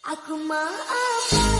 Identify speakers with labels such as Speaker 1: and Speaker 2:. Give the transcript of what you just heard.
Speaker 1: Aku maafkan